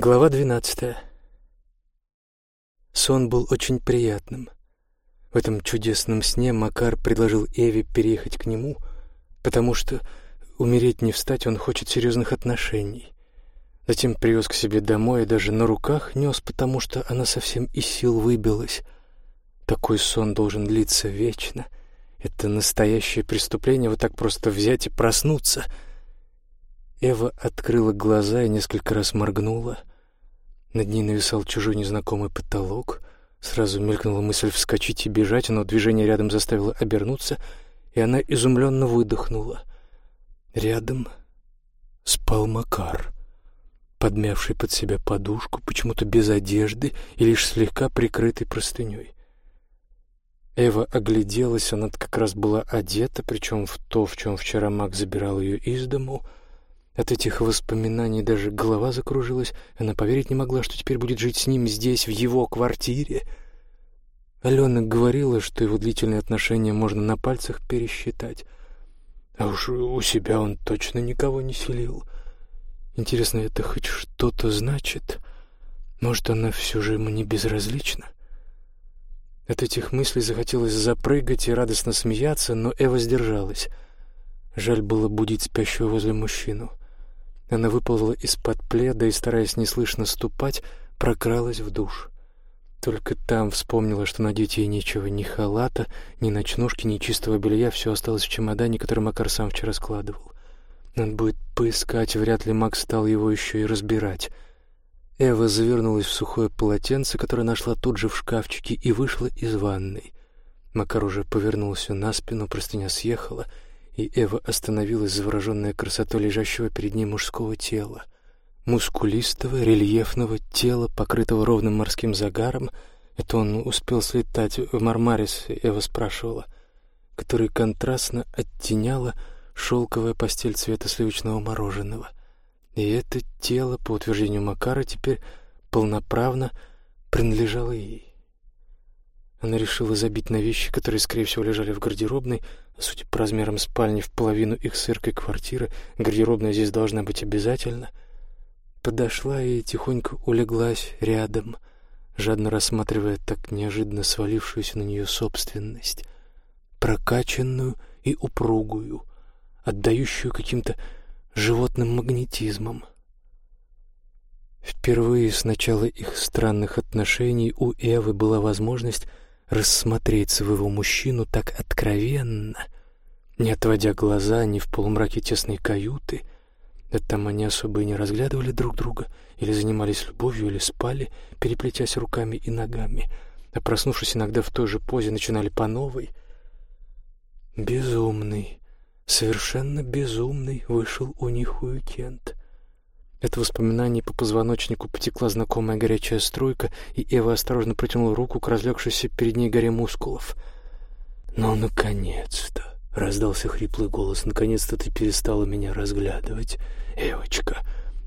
Глава двенадцатая. Сон был очень приятным. В этом чудесном сне Макар предложил Эве переехать к нему, потому что умереть не встать он хочет серьезных отношений. Затем привез к себе домой и даже на руках нес, потому что она совсем из сил выбилась. Такой сон должен длиться вечно. Это настоящее преступление вот так просто взять и проснуться — Эва открыла глаза и несколько раз моргнула. Над ней нависал чужой незнакомый потолок. Сразу мелькнула мысль вскочить и бежать, но движение рядом заставило обернуться, и она изумленно выдохнула. Рядом спал Макар, подмявший под себя подушку, почему-то без одежды и лишь слегка прикрытый простыней. Эва огляделась, она как раз была одета, причем в то, в чем вчера Мак забирал ее из дому — от этих воспоминаний даже голова закружилась. Она поверить не могла, что теперь будет жить с ним здесь, в его квартире. Алена говорила, что его длительные отношения можно на пальцах пересчитать. А уж у себя он точно никого не селил. Интересно, это хоть что-то значит? Может, она все же ему не безразлична? От этих мыслей захотелось запрыгать и радостно смеяться, но Эва сдержалась. Жаль было будить спящего возле мужчину. Она выползла из-под пледа и, стараясь неслышно ступать, прокралась в душ. Только там вспомнила, что надеть ей нечего ни халата, ни ночнушки, ни чистого белья, все осталось в чемодане, который Макар сам вчера складывал. Надо будет поискать, вряд ли Макс стал его еще и разбирать. Эва завернулась в сухое полотенце, которое нашла тут же в шкафчике, и вышла из ванной. Макар уже повернулся на спину, простыня съехала — и Эва остановилась, завороженная красотой лежащего перед ней мужского тела. Мускулистого, рельефного тела, покрытого ровным морским загаром. Это он успел слетать в Мармарис, Эва спрашивала, который контрастно оттеняла шелковая постель цвета сливочного мороженого. И это тело, по утверждению Макара, теперь полноправно принадлежало ей. Она решила забить на вещи, которые, скорее всего, лежали в гардеробной, судя по размерам спальни, в половину их сыркой квартиры. Гардеробная здесь должна быть обязательно. Подошла и тихонько улеглась рядом, жадно рассматривая так неожиданно свалившуюся на нее собственность, прокачанную и упругую, отдающую каким-то животным магнетизмом. Впервые с начала их странных отношений у Эвы была возможность рассмотреть своего мужчину так откровенно, не отводя глаза ни в полумраке тесной каюты, да там они особо и не разглядывали друг друга, или занимались любовью, или спали, переплетясь руками и ногами, а проснувшись иногда в той же позе, начинали по новой. Безумный, совершенно безумный вышел у них уикенд. Это воспоминание по позвоночнику потекла знакомая горячая струйка, и Эва осторожно протянула руку к разлегшейся перед ней горе мускулов. «Ну, наконец-то!» — раздался хриплый голос. «Наконец-то ты перестала меня разглядывать, Эвочка.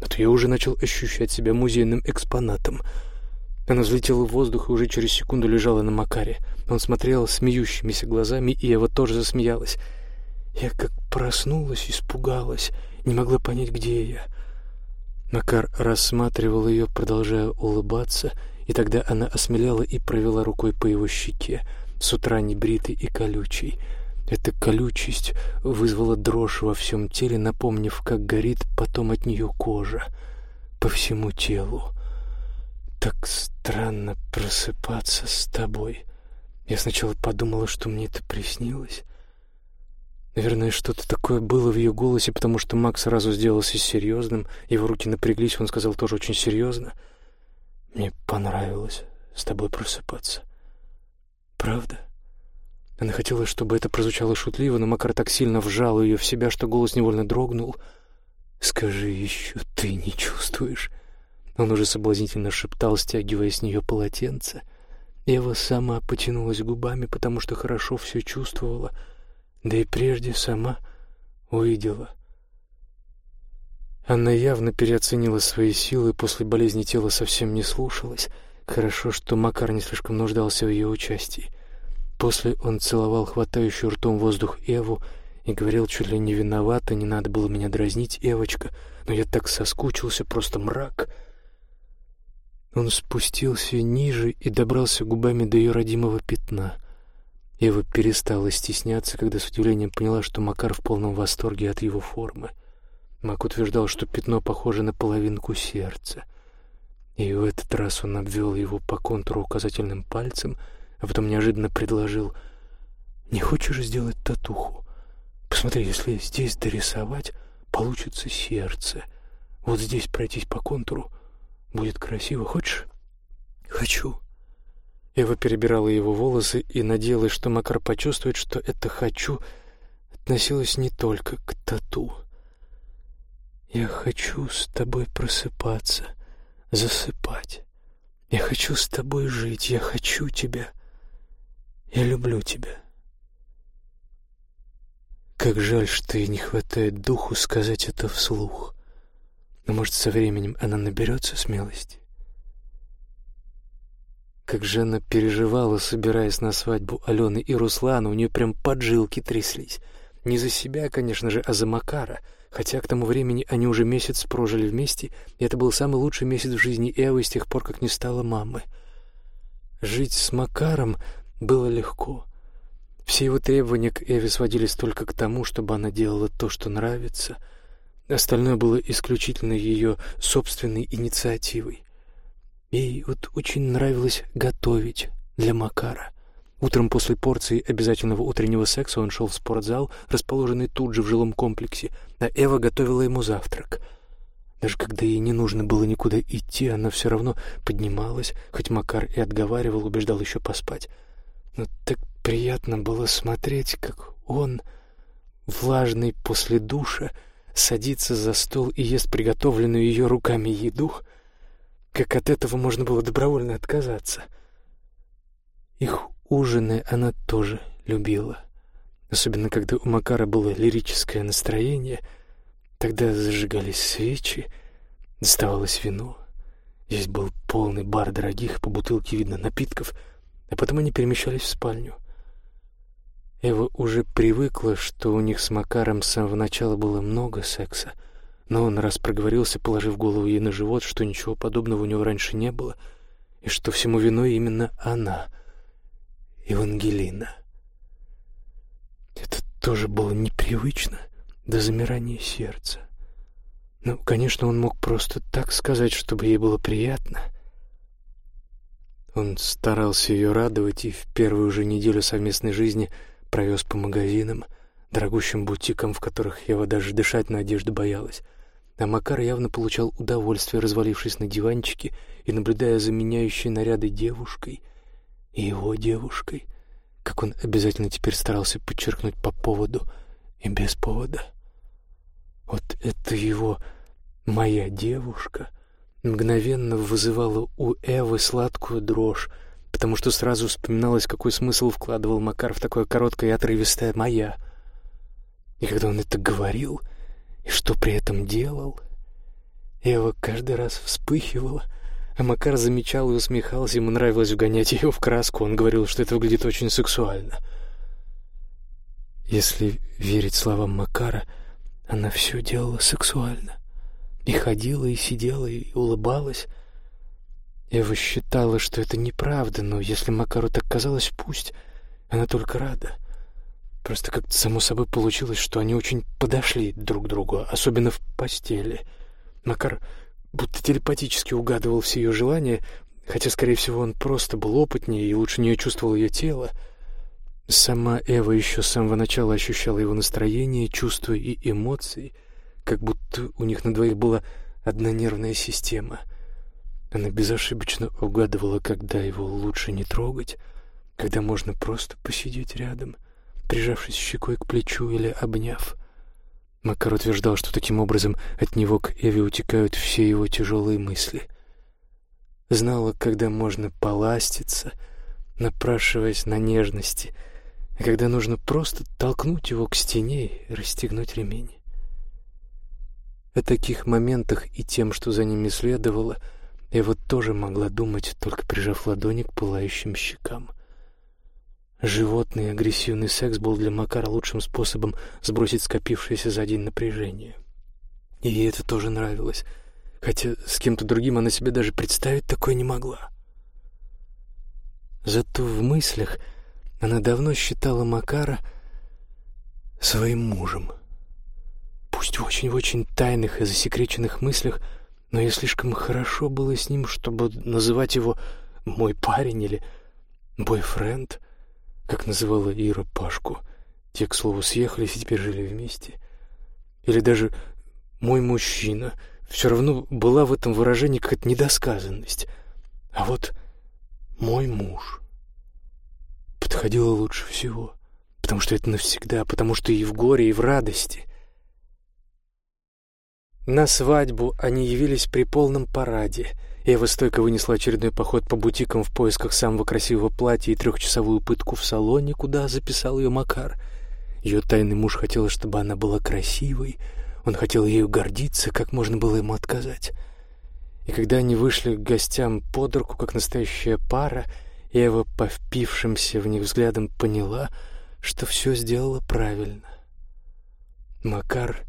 А то я уже начал ощущать себя музейным экспонатом». Она взлетела в воздух и уже через секунду лежала на Макаре. Он смотрел смеющимися глазами, и Эва тоже засмеялась. Я как проснулась, испугалась, не могла понять, где я — Макар рассматривал ее, продолжая улыбаться, и тогда она осмелела и провела рукой по его щеке, с утра небритой и колючей. Эта колючесть вызвала дрожь во всем теле, напомнив, как горит потом от нее кожа по всему телу. Так странно просыпаться с тобой. Я сначала подумала, что мне это приснилось, Наверное, что-то такое было в ее голосе, потому что Макс сразу сделался серьезным, его руки напряглись, он сказал тоже очень серьезно. «Мне понравилось с тобой просыпаться». «Правда?» Она хотела, чтобы это прозвучало шутливо, но Макар так сильно вжал ее в себя, что голос невольно дрогнул. «Скажи еще, ты не чувствуешь?» Он уже соблазнительно шептал, стягивая с нее полотенце. Ева сама потянулась губами, потому что хорошо все чувствовала — да и прежде сама увидела. Она явно переоценила свои силы, после болезни тело совсем не слушалось. Хорошо, что Макар не слишком нуждался в ее участии. После он целовал хватающую ртом воздух Эву и говорил чуть ли не виновата, не надо было меня дразнить, Эвочка, но я так соскучился, просто мрак. Он спустился ниже и добрался губами до ее родимого пятна. Ева перестала стесняться, когда с удивлением поняла, что Макар в полном восторге от его формы. Мак утверждал, что пятно похоже на половинку сердца. И в этот раз он обвел его по контуру указательным пальцем, а потом неожиданно предложил «Не хочешь сделать татуху? Посмотри, если здесь дорисовать, получится сердце. Вот здесь пройтись по контуру, будет красиво. Хочешь?» «Хочу». Ева перебирала его волосы и надеялась, что Макар почувствует, что это «хочу» относилось не только к тату. «Я хочу с тобой просыпаться», засыпать. Я хочу с тобой жить, я хочу тебя. Я люблю тебя. Как жаль, что ей не хватает духу сказать это вслух. Но, может, со временем она наберется смелости. Как же она переживала, собираясь на свадьбу Алены и Руслана, у нее прям поджилки тряслись. Не за себя, конечно же, а за Макара — хотя к тому времени они уже месяц прожили вместе, и это был самый лучший месяц в жизни Эвы с тех пор, как не стала мамы. Жить с Макаром было легко. Все его требования к Эве сводились только к тому, чтобы она делала то, что нравится. Остальное было исключительно ее собственной инициативой. Ей вот очень нравилось готовить для Макара — Утром после порции обязательного утреннего секса он шел в спортзал, расположенный тут же в жилом комплексе, а Эва готовила ему завтрак. Даже когда ей не нужно было никуда идти, она все равно поднималась, хоть Макар и отговаривал, убеждал еще поспать. Но так приятно было смотреть, как он, влажный после душа, садится за стол и ест приготовленную ее руками еду, как от этого можно было добровольно отказаться. Их Ужины она тоже любила. Особенно, когда у Макара было лирическое настроение. Тогда зажигались свечи, доставалось вино. Здесь был полный бар дорогих, по бутылке видно, напитков, а потом они перемещались в спальню. Эва уже привыкла, что у них с Макаром с самого начала было много секса, но он раз проговорился, положив голову ей на живот, что ничего подобного у него раньше не было, и что всему виной именно она — Евангелина. Это тоже было непривычно до замирания сердца. Ну, конечно, он мог просто так сказать, чтобы ей было приятно. Он старался ее радовать и в первую же неделю совместной жизни провез по магазинам, дорогущим бутикам, в которых Ева даже дышать на одежду боялась. А Макар явно получал удовольствие, развалившись на диванчике и наблюдая за меняющей наряды девушкой, и его девушкой, как он обязательно теперь старался подчеркнуть по поводу и без повода. Вот это его «моя девушка» мгновенно вызывала у Эвы сладкую дрожь, потому что сразу вспоминалось, какой смысл вкладывал Макар в такое короткое и отрывистое «моя». И когда он это говорил, и что при этом делал, Эва каждый раз вспыхивала — а Макар замечал и усмехался, ему нравилось вгонять ее в краску, он говорил, что это выглядит очень сексуально. Если верить словам Макара, она все делала сексуально. И ходила, и сидела, и улыбалась. Эва считала, что это неправда, но если Макару так казалось, пусть. Она только рада. Просто как-то само собой получилось, что они очень подошли друг к другу, особенно в постели. Макар будто телепатически угадывал все ее желания, хотя, скорее всего, он просто был опытнее и лучше нее чувствовал ее тело. Сама Эва еще с самого начала ощущала его настроение, чувства и эмоции, как будто у них на двоих была одна нервная система. Она безошибочно угадывала, когда его лучше не трогать, когда можно просто посидеть рядом, прижавшись щекой к плечу или обняв. Макар утверждал, что таким образом от него к Эве утекают все его тяжелые мысли. Знала, когда можно поластиться, напрашиваясь на нежности, а когда нужно просто толкнуть его к стене и расстегнуть ремень. О таких моментах и тем, что за ними следовало, Эва тоже могла думать, только прижав ладони к пылающим щекам. Животный агрессивный секс был для Макара лучшим способом сбросить скопившееся за день напряжение. И ей это тоже нравилось. хотя с кем-то другим она себе даже представить такое не могла. Зато в мыслях она давно считала Макара своим мужем. Пусть в очень-очень тайных и засекреченных мыслях, но ей слишком хорошо было с ним, чтобы называть его «мой парень» или «бойфренд», как называла Ира Пашку. Те, к слову, съехались и теперь жили вместе. Или даже «мой мужчина». Все равно была в этом выражении какая-то недосказанность. А вот «мой муж» подходило лучше всего, потому что это навсегда, потому что и в горе, и в радости. На свадьбу они явились при полном параде. Ева стойко вынесла очередной поход по бутикам в поисках самого красивого платья и трехчасовую пытку в салоне, куда записал ее Макар. Ее тайный муж хотел, чтобы она была красивой, он хотел ею гордиться, как можно было ему отказать. И когда они вышли к гостям под руку, как настоящая пара, Ева, по впившимся в них взглядом, поняла, что все сделала правильно. Макар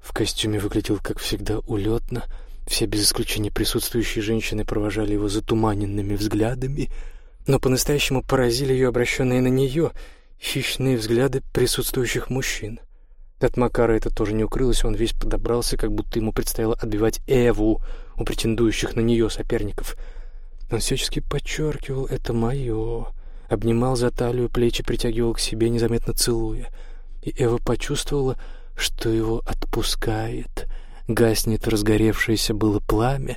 в костюме выглядел, как всегда, улетно. Все без исключения присутствующие женщины провожали его затуманенными взглядами, но по-настоящему поразили ее обращенные на нее хищные взгляды присутствующих мужчин. От Макара это тоже не укрылось, он весь подобрался, как будто ему предстояло отбивать Эву у претендующих на нее соперников. Он всячески подчеркивал «это мое», обнимал за талию, плечи притягивал к себе, незаметно целуя. И Эва почувствовала, что его отпускает. Гаснет разгоревшееся было пламя,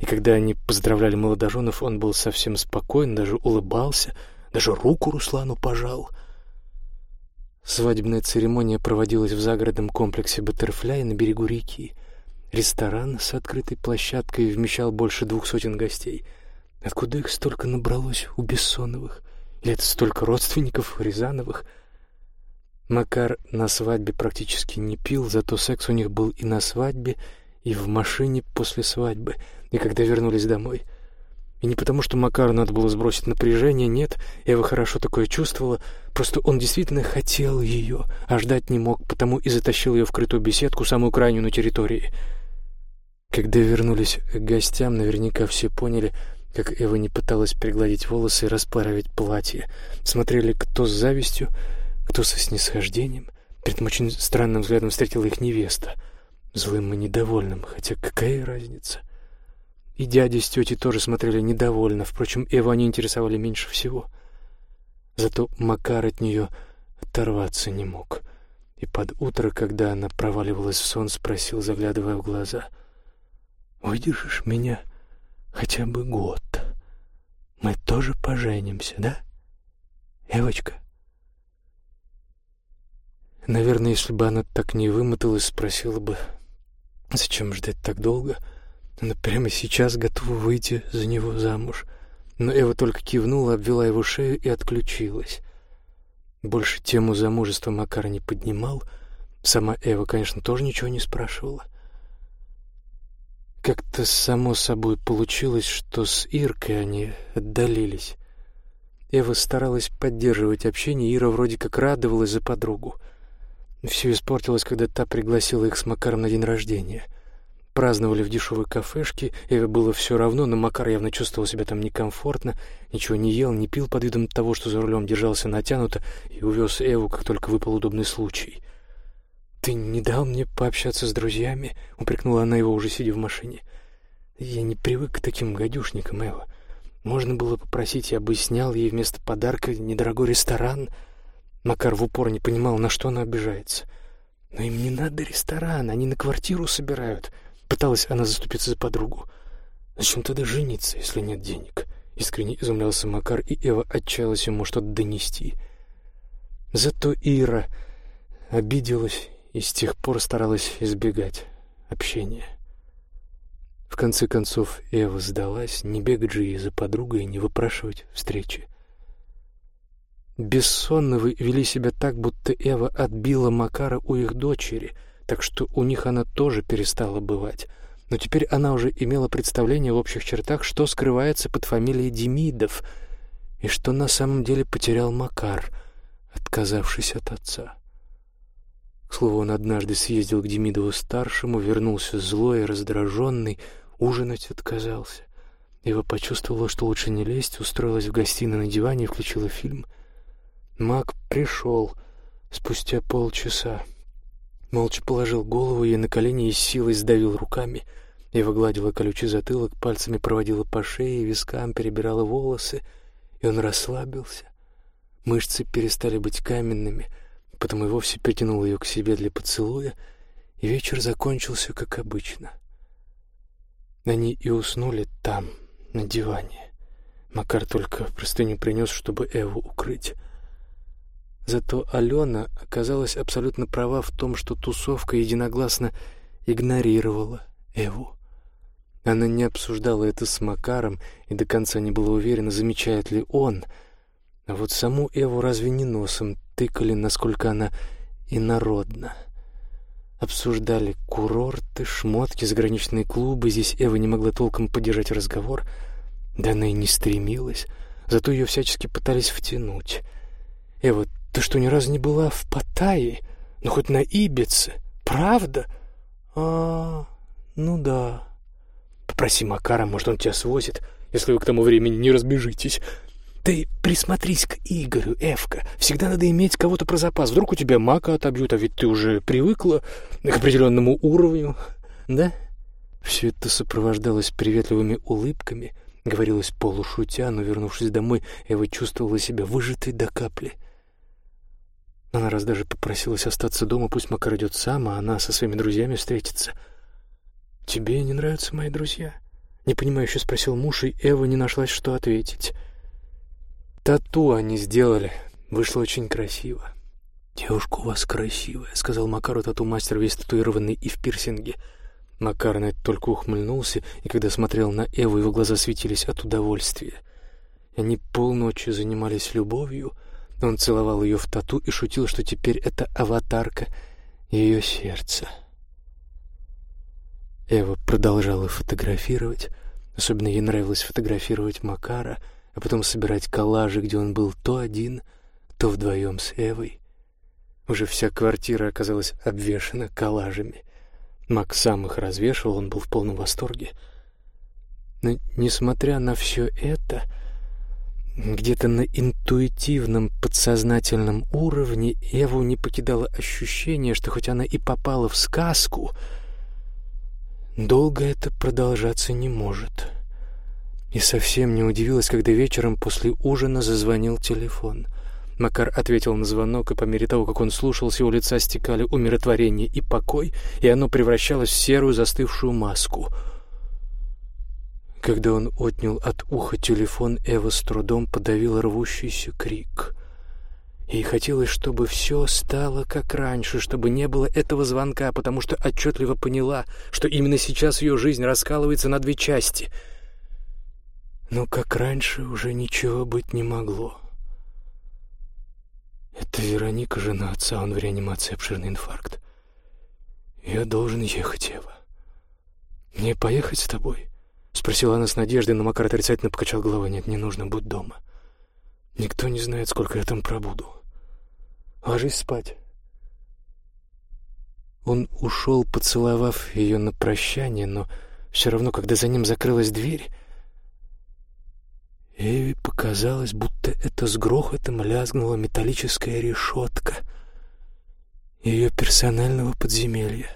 и когда они поздравляли молодоженов, он был совсем спокоен, даже улыбался, даже руку Руслану пожал — Свадебная церемония проводилась в загородном комплексе «Баттерфляй» на берегу реки. Ресторан с открытой площадкой вмещал больше двух сотен гостей. Откуда их столько набралось у Бессоновых? Или это столько родственников Рязановых? Макар на свадьбе практически не пил, зато секс у них был и на свадьбе, и в машине после свадьбы, и когда вернулись домой — и не потому, что Макару надо было сбросить напряжение, нет, Эва хорошо такое чувствовала, просто он действительно хотел ее, а ждать не мог, потому и затащил ее в крытую беседку, самую крайнюю на территории. Когда вернулись к гостям, наверняка все поняли, как Эва не пыталась пригладить волосы и расплавить платье. Смотрели кто с завистью, кто со снисхождением. Этом очень странным взглядом встретила их невеста, злым и недовольным, хотя какая разница? И дяди с тетей тоже смотрели недовольно, впрочем, Эву они интересовали меньше всего. Зато Макар от нее оторваться не мог. И под утро, когда она проваливалась в сон, спросил, заглядывая в глаза, «Выдержишь меня хотя бы год? Мы тоже поженимся, да, Эвочка?» Наверное, если бы она так не вымоталась, спросила бы, «Зачем ждать так долго?» Она прямо сейчас готова выйти за него замуж. Но Эва только кивнула, обвела его шею и отключилась. Больше тему замужества Макар не поднимал. Сама Эва, конечно, тоже ничего не спрашивала. Как-то само собой получилось, что с Иркой они отдалились. Эва старалась поддерживать общение, Ира вроде как радовалась за подругу. Все испортилось, когда та пригласила их с Макаром на день рождения — праздновали в дешевой кафешке, Эве было все равно, но Макар явно чувствовал себя там некомфортно, ничего не ел, не пил под видом того, что за рулем держался натянуто, и увез Эву, как только выпал удобный случай. «Ты не дал мне пообщаться с друзьями?» — упрекнула она его, уже сидя в машине. «Я не привык к таким гадюшникам, Эва. Можно было попросить, я бы снял ей вместо подарка недорогой ресторан». Макар в упор не понимал, на что она обижается. «Но им не надо ресторан, они на квартиру собирают». Пыталась она заступиться за подругу. «Зачем тогда жениться, если нет денег?» Искренне изумлялся Макар, и Эва отчаялась ему что-то донести. Зато Ира обиделась и с тех пор старалась избегать общения. В конце концов Эва сдалась, не бегать же ей за подругой и не выпрашивать встречи. Бессонновы вели себя так, будто Эва отбила Макара у их дочери — так что у них она тоже перестала бывать. Но теперь она уже имела представление в общих чертах, что скрывается под фамилией Демидов и что на самом деле потерял Макар, отказавшись от отца. К слову, он однажды съездил к Демидову-старшему, вернулся злой и раздраженный, ужинать отказался. Ева почувствовала, что лучше не лезть, устроилась в гостиной на диване и включила фильм. Мак пришел спустя полчаса. Молча положил голову ей на колени и силой сдавил руками. Ева гладила колючий затылок, пальцами проводила по шее, вискам перебирала волосы, и он расслабился. Мышцы перестали быть каменными, потом и вовсе притянул ее к себе для поцелуя, и вечер закончился, как обычно. Они и уснули там, на диване. Макар только простыню принес, чтобы Эву укрыть. Зато Алена оказалась абсолютно права в том, что тусовка единогласно игнорировала Эву. Она не обсуждала это с Макаром и до конца не была уверена, замечает ли он. А вот саму Эву разве не носом тыкали, насколько она инородна. Обсуждали курорты, шмотки, заграничные клубы. Здесь Эва не могла толком поддержать разговор. Да она и не стремилась. Зато ее всячески пытались втянуть. «Эва, ты что, ни разу не была в Паттайе? Ну, хоть на Ибице? Правда?» «А, ну да». «Попроси Макара, может, он тебя свозит, если вы к тому времени не разбежитесь». Ты присмотрись к Игорю, Эвка. Всегда надо иметь кого-то про запас. Вдруг у тебя мака отобьют, а ведь ты уже привыкла к определенному уровню. Да? Все это сопровождалось приветливыми улыбками, говорилось полушутя, но, вернувшись домой, Эва чувствовала себя выжатой до капли. Она раз даже попросилась остаться дома, пусть Макар идет сам, а она со своими друзьями встретится. «Тебе не нравятся мои друзья?» Непонимающе спросил муж, и Эва не нашлась, что ответить. Тату они сделали. Вышло очень красиво. «Девушка у вас красивая», — сказал Макару тату-мастер, весь татуированный и в пирсинге. Макар на это только ухмыльнулся, и когда смотрел на Эву, его глаза светились от удовольствия. Они полночи занимались любовью. Он целовал ее в тату и шутил, что теперь это аватарка ее сердца. Эва продолжала фотографировать. Особенно ей нравилось фотографировать Макара — а потом собирать коллажи, где он был то один, то вдвоем с Эвой. Уже вся квартира оказалась обвешана коллажами. Макс сам их развешивал, он был в полном восторге. Но, несмотря на все это, где-то на интуитивном, подсознательном уровне Эву не покидало ощущение, что хоть она и попала в сказку, долго это продолжаться не может и совсем не удивилась, когда вечером после ужина зазвонил телефон. Макар ответил на звонок, и по мере того, как он слушал, с его лица стекали умиротворение и покой, и оно превращалось в серую застывшую маску. Когда он отнял от уха телефон, Эва с трудом подавила рвущийся крик. Ей хотелось, чтобы все стало как раньше, чтобы не было этого звонка, потому что отчетливо поняла, что именно сейчас ее жизнь раскалывается на две части — но как раньше уже ничего быть не могло. Это Вероника, жена отца, он в реанимации обширный инфаркт. Я должен ехать, Ева. Мне поехать с тобой? Спросила она с надеждой, но Макар отрицательно покачал головой. Нет, не нужно, будь дома. Никто не знает, сколько я там пробуду. Ложись спать. Он ушел, поцеловав ее на прощание, но все равно, когда за ним закрылась дверь, Эви показалось, будто это с грохотом лязгнула металлическая решетка ее персонального подземелья.